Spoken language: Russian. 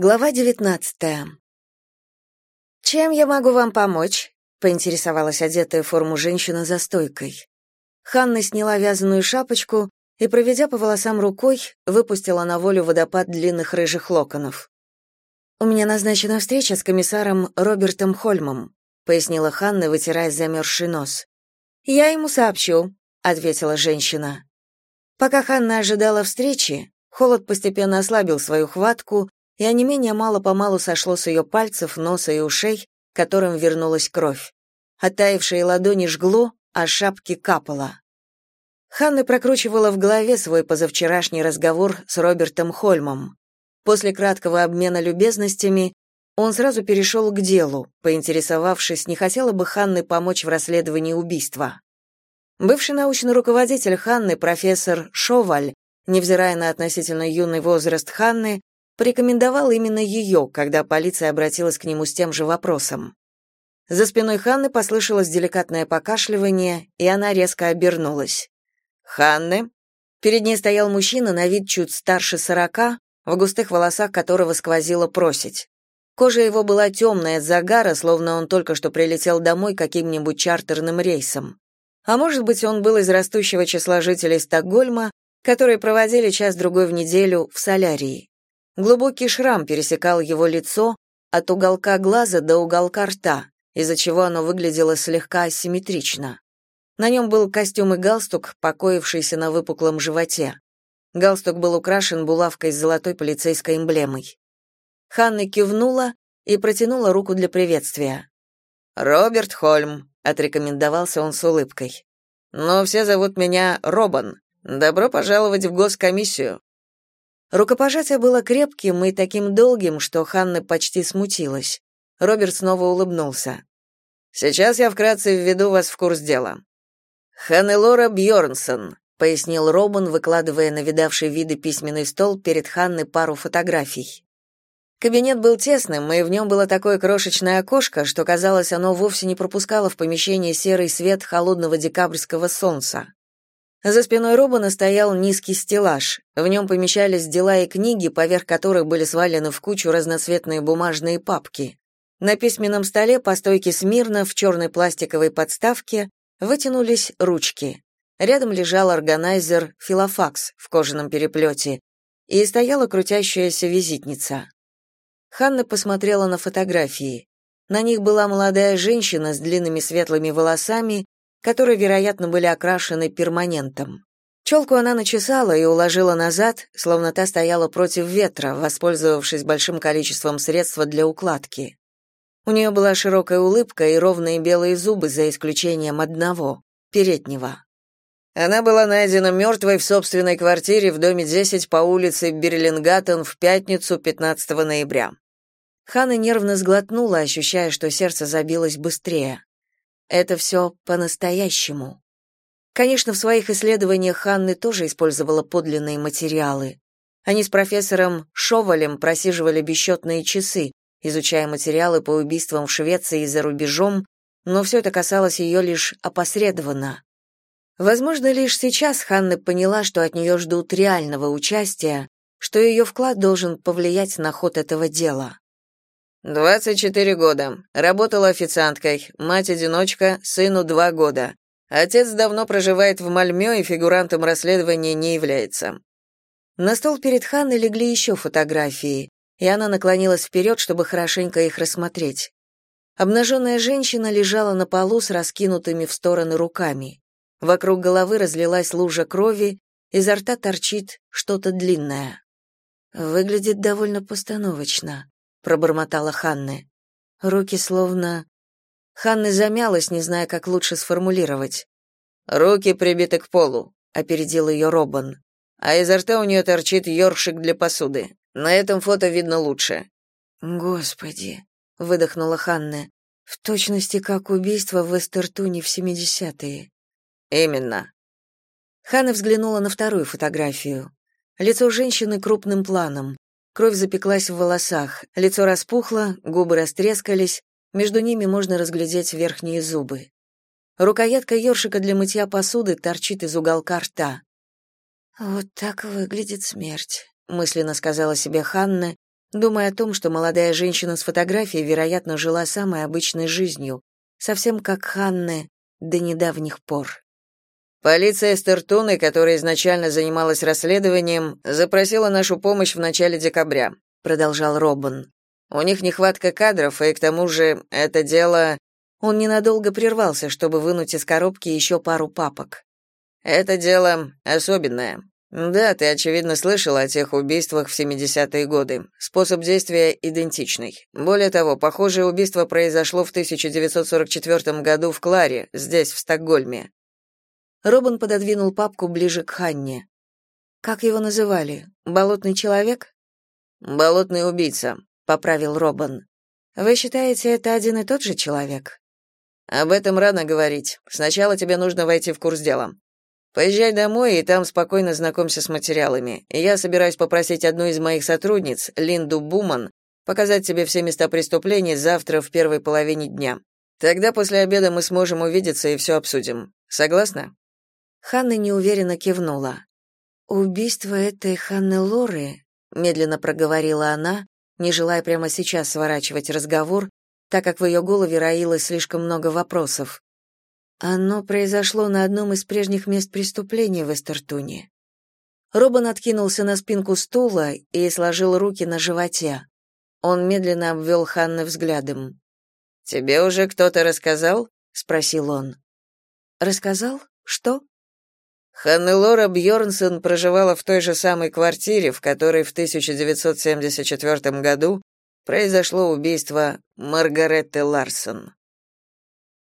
Глава девятнадцатая. «Чем я могу вам помочь?» — поинтересовалась одетая в форму женщина за стойкой. Ханна сняла вязаную шапочку и, проведя по волосам рукой, выпустила на волю водопад длинных рыжих локонов. «У меня назначена встреча с комиссаром Робертом Хольмом», — пояснила Ханна, вытирая замерзший нос. «Я ему сообщу», — ответила женщина. Пока Ханна ожидала встречи, холод постепенно ослабил свою хватку, и онемение мало-помалу сошло с ее пальцев, носа и ушей, которым вернулась кровь. Оттаившие ладони жгло, а шапки капало. Ханна прокручивала в голове свой позавчерашний разговор с Робертом Хольмом. После краткого обмена любезностями он сразу перешел к делу, поинтересовавшись, не хотела бы Ханны помочь в расследовании убийства. Бывший научный руководитель Ханны, профессор Шоваль, невзирая на относительно юный возраст Ханны, порекомендовал именно ее, когда полиция обратилась к нему с тем же вопросом. За спиной Ханны послышалось деликатное покашливание, и она резко обернулась. «Ханны?» Перед ней стоял мужчина на вид чуть старше сорока, в густых волосах которого сквозила просить. Кожа его была темная от загара, словно он только что прилетел домой каким-нибудь чартерным рейсом. А может быть, он был из растущего числа жителей Стокгольма, которые проводили час-другой в неделю в солярии. Глубокий шрам пересекал его лицо от уголка глаза до уголка рта, из-за чего оно выглядело слегка асимметрично. На нем был костюм и галстук, покоившийся на выпуклом животе. Галстук был украшен булавкой с золотой полицейской эмблемой. Ханна кивнула и протянула руку для приветствия. «Роберт Хольм», — отрекомендовался он с улыбкой. «Но все зовут меня Робан. Добро пожаловать в госкомиссию». Рукопожатие было крепким и таким долгим, что Ханна почти смутилась. Роберт снова улыбнулся. «Сейчас я вкратце введу вас в курс дела. Ханнелора Бьорнсон», — пояснил Робан, выкладывая на видавший виды письменный стол перед Ханной пару фотографий. Кабинет был тесным, и в нем было такое крошечное окошко, что, казалось, оно вовсе не пропускало в помещение серый свет холодного декабрьского солнца. За спиной Робана стоял низкий стеллаж. В нем помещались дела и книги, поверх которых были свалены в кучу разноцветные бумажные папки. На письменном столе по стойке смирно в черной пластиковой подставке вытянулись ручки. Рядом лежал органайзер «Филофакс» в кожаном переплете, и стояла крутящаяся визитница. Ханна посмотрела на фотографии. На них была молодая женщина с длинными светлыми волосами которые, вероятно, были окрашены перманентом. Челку она начесала и уложила назад, словно та стояла против ветра, воспользовавшись большим количеством средства для укладки. У нее была широкая улыбка и ровные белые зубы, за исключением одного — переднего. Она была найдена мертвой в собственной квартире в доме 10 по улице Берлингаттен в пятницу 15 ноября. Ханна нервно сглотнула, ощущая, что сердце забилось быстрее. Это все по-настоящему. Конечно, в своих исследованиях Ханны тоже использовала подлинные материалы. Они с профессором Шовалем просиживали бесчетные часы, изучая материалы по убийствам в Швеции и за рубежом, но все это касалось ее лишь опосредованно. Возможно, лишь сейчас Ханна поняла, что от нее ждут реального участия, что ее вклад должен повлиять на ход этого дела. «Двадцать четыре года. Работала официанткой. Мать-одиночка, сыну два года. Отец давно проживает в Мальмё и фигурантом расследования не является». На стол перед Ханной легли еще фотографии, и она наклонилась вперед, чтобы хорошенько их рассмотреть. Обнаженная женщина лежала на полу с раскинутыми в стороны руками. Вокруг головы разлилась лужа крови, изо рта торчит что-то длинное. Выглядит довольно постановочно пробормотала Ханны. Руки словно Ханна замялась, не зная, как лучше сформулировать. Руки прибиты к полу, опередил ее Робан. А изо рта у нее торчит ёршик для посуды. На этом фото видно лучше. Господи, выдохнула Ханна. В точности как убийство в Эстертуне в семидесятые. Именно. Ханна взглянула на вторую фотографию. Лицо женщины крупным планом. Кровь запеклась в волосах, лицо распухло, губы растрескались, между ними можно разглядеть верхние зубы. Рукоятка ёршика для мытья посуды торчит из уголка рта. «Вот так выглядит смерть», — мысленно сказала себе Ханна думая о том, что молодая женщина с фотографией, вероятно, жила самой обычной жизнью, совсем как Ханны до недавних пор. Полиция Стертуны, которая изначально занималась расследованием, запросила нашу помощь в начале декабря, продолжал Робин. У них нехватка кадров, и к тому же это дело Он ненадолго прервался, чтобы вынуть из коробки еще пару папок. Это дело особенное. Да, ты очевидно слышал о тех убийствах в 70-е годы. Способ действия идентичный. Более того, похожее убийство произошло в 1944 году в Кларе, здесь в Стокгольме. Робин пододвинул папку ближе к Ханне. Как его называли? Болотный человек? Болотный убийца, поправил Робин. Вы считаете, это один и тот же человек? Об этом рано говорить. Сначала тебе нужно войти в курс дела. Поезжай домой и там спокойно знакомься с материалами. Я собираюсь попросить одну из моих сотрудниц, Линду Буман, показать тебе все места преступлений завтра в первой половине дня. Тогда после обеда мы сможем увидеться и все обсудим. Согласна? Ханна неуверенно кивнула. «Убийство этой Ханны Лоры», — медленно проговорила она, не желая прямо сейчас сворачивать разговор, так как в ее голове роилось слишком много вопросов. Оно произошло на одном из прежних мест преступления в Эстертуне. Робан откинулся на спинку стула и сложил руки на животе. Он медленно обвел Ханны взглядом. «Тебе уже кто-то рассказал?» — спросил он. «Рассказал? Что?» Ханнелора Бьорнсон проживала в той же самой квартире, в которой в 1974 году произошло убийство Маргаретты Ларсон.